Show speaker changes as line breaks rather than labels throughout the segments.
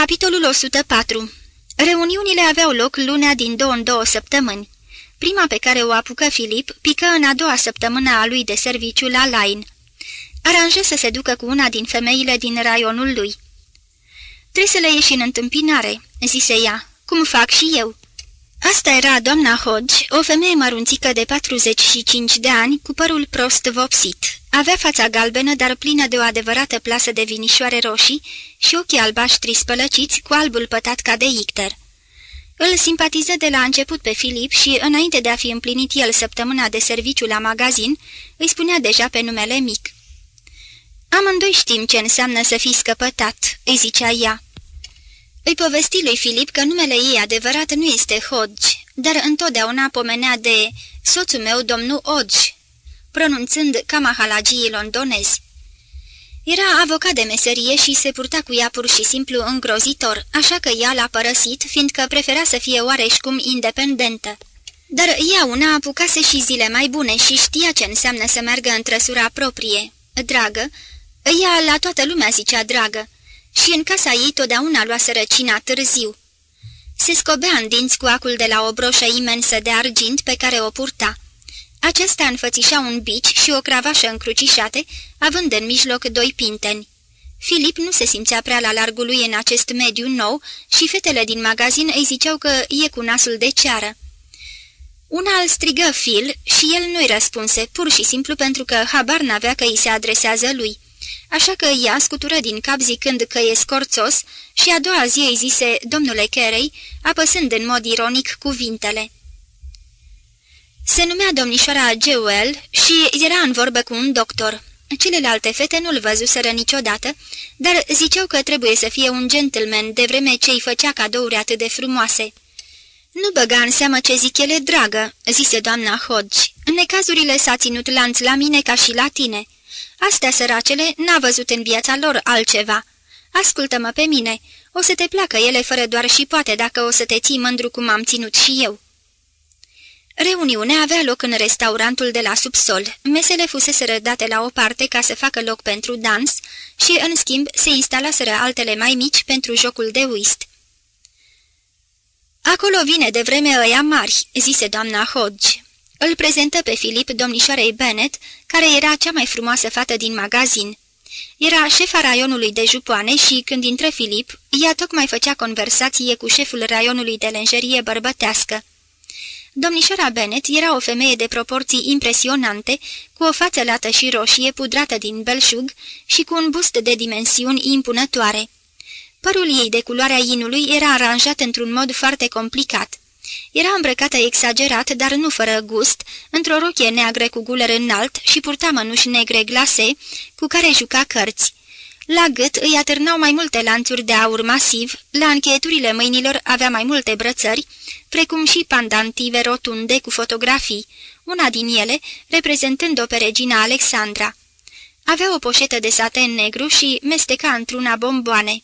Capitolul 104 Reuniunile aveau loc luna din două în două săptămâni. Prima pe care o apucă Filip pică în a doua săptămână a lui de serviciu la Lain. Aranjă să se ducă cu una din femeile din raionul lui. Trebuie să le ieși în întâmpinare," zise ea, cum fac și eu." Asta era doamna Hodge, o femeie mărunțică de 45 de ani, cu părul prost vopsit. Avea fața galbenă, dar plină de o adevărată plasă de vinișoare roșii și ochii albaștri spălăciți cu albul pătat ca de icter. Îl simpatiză de la început pe Filip și, înainte de a fi împlinit el săptămâna de serviciu la magazin, îi spunea deja pe numele mic. Amândoi știm ce înseamnă să fii scăpătat," îi zicea ea. Îi povesti lui Filip că numele ei adevărat nu este Hodge, dar întotdeauna pomenea de soțul meu, domnul Hodge, pronunțând ca mahalagii londonezi. Era avocat de meserie și se purta cu ea pur și simplu îngrozitor, așa că ea l-a părăsit, fiindcă prefera să fie oareșcum independentă. Dar ea una apucase și zile mai bune și știa ce înseamnă să meargă în trăsura proprie. Dragă, ea la toată lumea zicea dragă, și în casa ei totdeauna lua sărăcina târziu. Se scobea în dinți cu acul de la o broșă imensă de argint pe care o purta. Acesta înfățișa un bici și o cravașă încrucișate, având în mijloc doi pinteni. Filip nu se simțea prea la largul lui în acest mediu nou și fetele din magazin îi ziceau că e cu nasul de ceară. Una îl strigă Phil și el nu-i răspunse, pur și simplu pentru că habar n-avea că îi se adresează lui așa că ea scutură din cap zicând că e scorțos și a doua zi îi zise domnule Carey, apăsând în mod ironic cuvintele. Se numea domnișoara Jewel și era în vorbă cu un doctor. Celelalte fete nu-l văzuseră niciodată, dar ziceau că trebuie să fie un gentleman de vreme ce îi făcea cadouri atât de frumoase. Nu băga în seamă ce zic ele, dragă," zise doamna Hodge. În necazurile s-a ținut lanț la mine ca și la tine." Astea săracele n-a văzut în viața lor altceva. Ascultă-mă pe mine, o să te placă ele fără doar și poate dacă o să te ții mândru cum am ținut și eu." Reuniunea avea loc în restaurantul de la subsol. Mesele fusese rădate la o parte ca să facă loc pentru dans și, în schimb, se instalaseră altele mai mici pentru jocul de whist. Acolo vine de vreme ăia mari," zise doamna Hodge. Îl prezentă pe Filip domnișoarei Bennet, care era cea mai frumoasă fată din magazin. Era șefa raionului de jupoane și, când intră Filip, ea tocmai făcea conversație cu șeful raionului de lenjerie bărbătească. Domnișoara Bennet era o femeie de proporții impresionante, cu o față lată și roșie pudrată din belșug și cu un bust de dimensiuni impunătoare. Părul ei de culoarea inului era aranjat într-un mod foarte complicat. Era îmbrăcată exagerat, dar nu fără gust, într-o rochie neagră cu guler înalt și purta mănuși negre glase, cu care juca cărți. La gât îi atârnau mai multe lanțuri de aur masiv, la încheieturile mâinilor avea mai multe brățări, precum și pandantive rotunde cu fotografii, una din ele reprezentând-o pe regina Alexandra. Avea o poșetă de saten negru și mesteca într-una bomboane.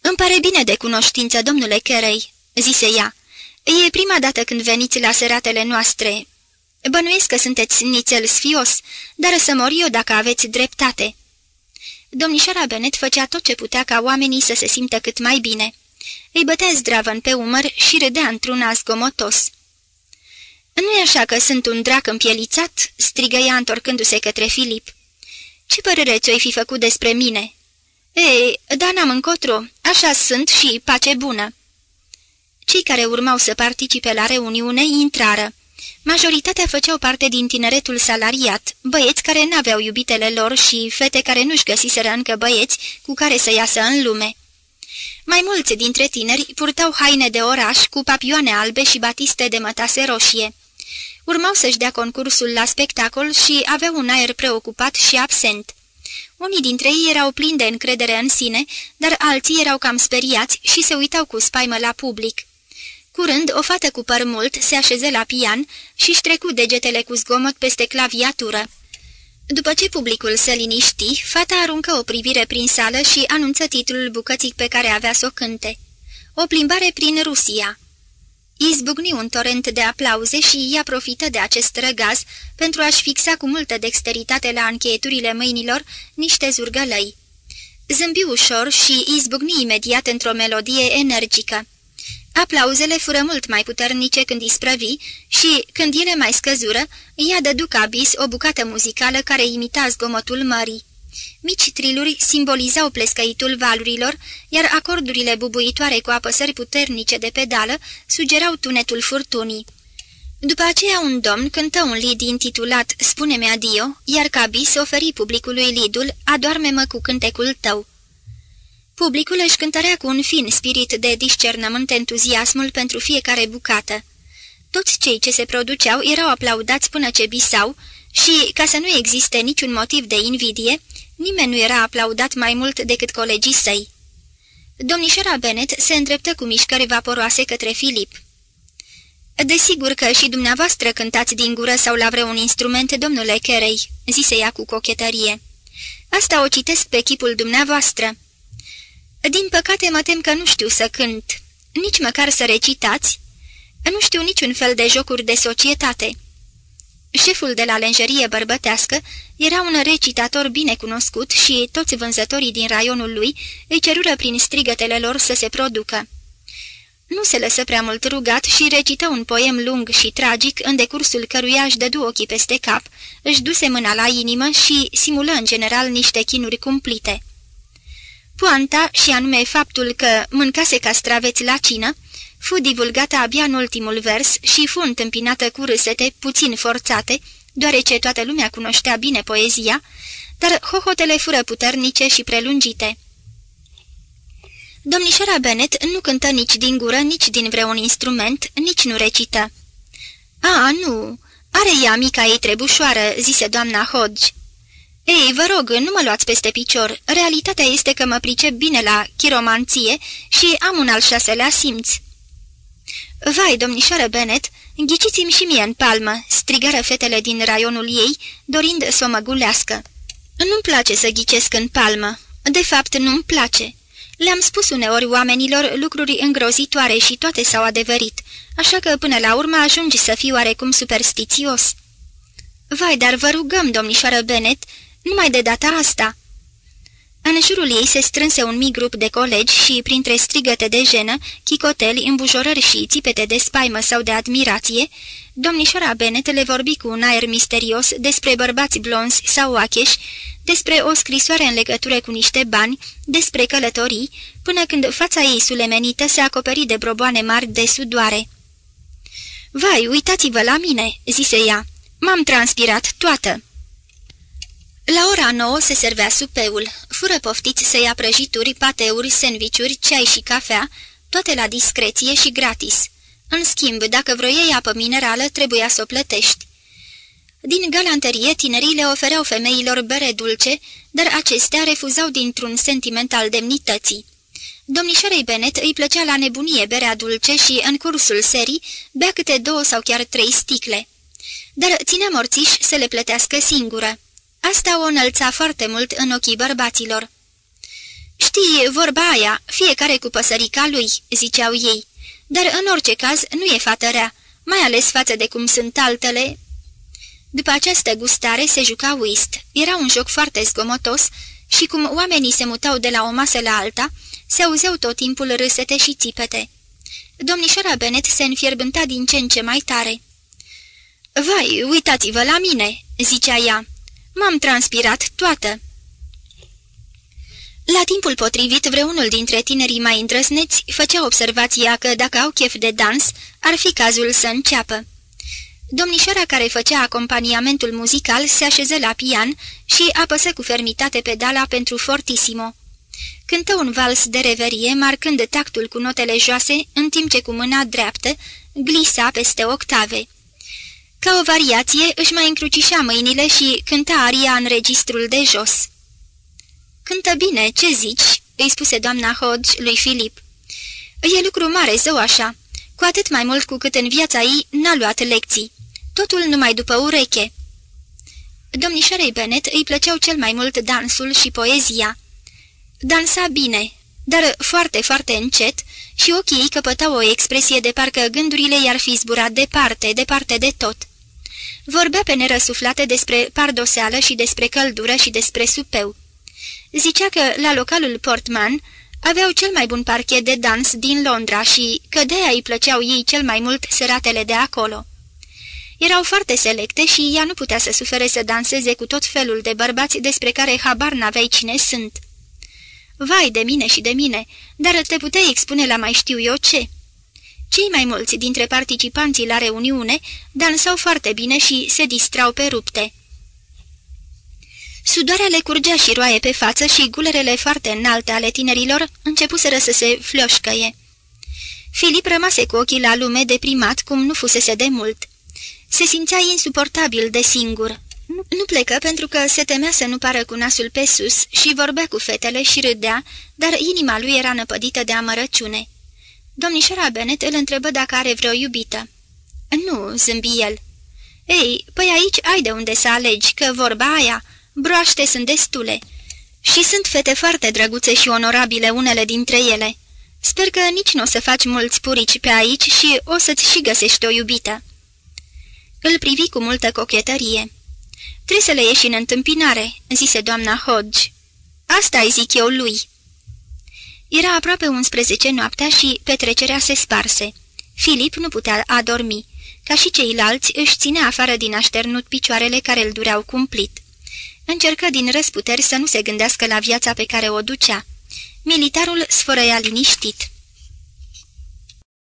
Îmi pare bine de cunoștință, domnule Carey," zise ea. E prima dată când veniți la seratele noastre. Bănuiesc că sunteți nițel sfios, dar să mor eu dacă aveți dreptate." Domnișoara Bennet făcea tot ce putea ca oamenii să se simtă cât mai bine. Îi bătea zdravăn pe umăr și râdea într-una zgomotos. Nu-i așa că sunt un drac împielițat?" strigă ea întorcându-se către Filip. Ce părere ți-o fi făcut despre mine?" Ei, dar n-am încotro, așa sunt și pace bună." Cei care urmau să participe la reuniune intrară. Majoritatea făceau parte din tineretul salariat, băieți care n-aveau iubitele lor și fete care nu-și găsiseră încă băieți cu care să iasă în lume. Mai mulți dintre tineri purtau haine de oraș cu papioane albe și batiste de mătase roșie. Urmau să-și dea concursul la spectacol și aveau un aer preocupat și absent. Unii dintre ei erau plini de încredere în sine, dar alții erau cam speriați și se uitau cu spaimă la public. Curând, o fată cu păr mult se așeze la pian și-și trecu degetele cu zgomot peste claviatură. După ce publicul se liniști, fata aruncă o privire prin sală și anunță titlul bucății pe care avea să o cânte. O plimbare prin Rusia. Izbucni un torent de aplauze și ea profită de acest răgaz pentru a-și fixa cu multă dexteritate la încheieturile mâinilor niște zurgălăi. Zâmbi ușor și izbucni imediat într-o melodie energică. Aplauzele fură mult mai puternice când isprăvi și, când ele mai scăzură, ea dădu ca bis o bucată muzicală care imita zgomotul mării. Mici triluri simbolizau plescăitul valurilor, iar acordurile bubuitoare cu apăsări puternice de pedală sugerau tunetul furtunii. După aceea un domn cântă un lid intitulat Spune-mi adio, iar Cabis oferi publicului lidul Adoarme-mă cu cântecul tău. Publicul își cântărea cu un fin spirit de discernământ entuziasmul pentru fiecare bucată. Toți cei ce se produceau erau aplaudați până ce bisau și, ca să nu existe niciun motiv de invidie, nimeni nu era aplaudat mai mult decât colegii săi. Domnișoara Bennet se îndreptă cu mișcări vaporoase către Filip. Desigur că și dumneavoastră cântați din gură sau la vreun instrument, domnule Carey," zise ea cu cochetărie. Asta o citesc pe chipul dumneavoastră." Din păcate mă tem că nu știu să cânt, nici măcar să recitați. Nu știu niciun fel de jocuri de societate." Șeful de la lenjerie bărbătească era un recitator bine cunoscut și toți vânzătorii din raionul lui îi cerură prin strigătele lor să se producă. Nu se lăsă prea mult rugat și recită un poem lung și tragic, în decursul căruia își dădu ochii peste cap, își duse mâna la inimă și simulă în general niște chinuri cumplite. Poanta, și anume faptul că mâncase castraveți la cină, fu divulgată abia în ultimul vers și fu întâmpinată cu râsete puțin forțate, deoarece toată lumea cunoștea bine poezia, dar hohotele fură puternice și prelungite. Domnișoara Bennet nu cântă nici din gură, nici din vreun instrument, nici nu recită. A, nu, are ea mica ei trebușoară," zise doamna Hodge. Ei, vă rog, nu mă luați peste picior. Realitatea este că mă pricep bine la chiromanție și am un al șaselea simț." Vai, domnișoară Bennet, ghiciți-mi și mie în palmă," strigără fetele din raionul ei, dorind să o măgulească. Nu-mi place să ghicesc în palmă. De fapt, nu-mi place." Le-am spus uneori oamenilor lucruri îngrozitoare și toate s-au adeverit, așa că până la urmă ajungi să fii oarecum superstițios." Vai, dar vă rugăm, domnișoară Bennet, numai de data asta." În jurul ei se strânse un mic grup de colegi și, printre strigăte de jenă, chicoteli, îmbujorări și țipete de spaimă sau de admirație, domnișoara Bennet le vorbi cu un aer misterios despre bărbați blonzi sau acheși, despre o scrisoare în legătură cu niște bani, despre călătorii, până când fața ei sulemenită se acoperi de broboane mari de sudoare. Vai, uitați-vă la mine," zise ea. M-am transpirat toată." La ora nouă se servea supeul, fură poftiți să ia prăjituri, pateuri, sandvișuri, ceai și cafea, toate la discreție și gratis. În schimb, dacă vroiei apă minerală, trebuia să o plătești. Din galanterie, tinerii le ofereau femeilor bere dulce, dar acestea refuzau dintr-un sentiment al demnității. Domnișoarei Bennet îi plăcea la nebunie berea dulce și, în cursul serii, bea câte două sau chiar trei sticle. Dar ținea morțiș să le plătească singură. Asta o înălța foarte mult în ochii bărbaților. Știi, vorba aia, fiecare cu păsărica lui," ziceau ei, dar în orice caz nu e fată rea, mai ales față de cum sunt altele." După această gustare se juca whist. Era un joc foarte zgomotos și cum oamenii se mutau de la o masă la alta, se auzeau tot timpul râsete și țipete. Domnișoara Bennet se înfierbânta din ce în ce mai tare. Vai, uitați-vă la mine!" zicea ea. M-am transpirat toată." La timpul potrivit, vreunul dintre tinerii mai îndrăsneți făcea observația că dacă au chef de dans, ar fi cazul să înceapă. Domnișoara care făcea acompaniamentul muzical se așeză la pian și apăsă cu fermitate pedala pentru fortissimo. Cântă un vals de reverie, marcând tactul cu notele joase, în timp ce cu mâna dreaptă glisa peste octave. Ca o variație, își mai încrucișa mâinile și cânta aria în registrul de jos. Cântă bine, ce zici?" îi spuse doamna Hodge lui Filip. E lucru mare, zău așa, cu atât mai mult cu cât în viața ei n-a luat lecții. Totul numai după ureche." Domnișoarei Bennet îi plăceau cel mai mult dansul și poezia. Dansa bine, dar foarte, foarte încet și ochii ei căpătau o expresie de parcă gândurile i-ar fi zburat departe, departe de tot. Vorbea pe nerăsuflate despre pardoseală și despre căldură și despre supeu. Zicea că la localul Portman aveau cel mai bun parchet de dans din Londra și că de-aia îi plăceau ei cel mai mult seratele de acolo. Erau foarte selecte și ea nu putea să sufere să danseze cu tot felul de bărbați despre care habar n-aveai cine sunt. Vai de mine și de mine, dar te puteai expune la mai știu eu ce. Cei mai mulți dintre participanții la reuniune dansau foarte bine și se distrau pe rupte. Sudoarea le curgea și roaie pe față și gulerele foarte înalte ale tinerilor începuseră să se flioșcăie. Filip rămase cu ochii la lume deprimat cum nu fusese de mult. Se simțea insuportabil de singur. Nu plecă pentru că se temea să nu pară cu nasul pe sus și vorbea cu fetele și râdea, dar inima lui era năpădită de amărăciune. Domnișoara Bennet îl întrebă dacă are vreo iubită. Nu," zâmbi el. Ei, păi aici ai de unde să alegi, că vorba aia, broaște sunt destule. Și sunt fete foarte drăguțe și onorabile unele dintre ele. Sper că nici nu o să faci mulți purici pe aici și o să-ți și găsești o iubită." Îl privi cu multă cochetărie. Trebuie să le ieși în întâmpinare," zise doamna Hodge. Asta îi zic eu lui." Era aproape 11 noaptea și petrecerea se sparse. Filip nu putea adormi. Ca și ceilalți, își ținea afară din așternut picioarele care îl dureau cumplit. Încercă din răsputeri să nu se gândească la viața pe care o ducea. Militarul sfărăia liniștit.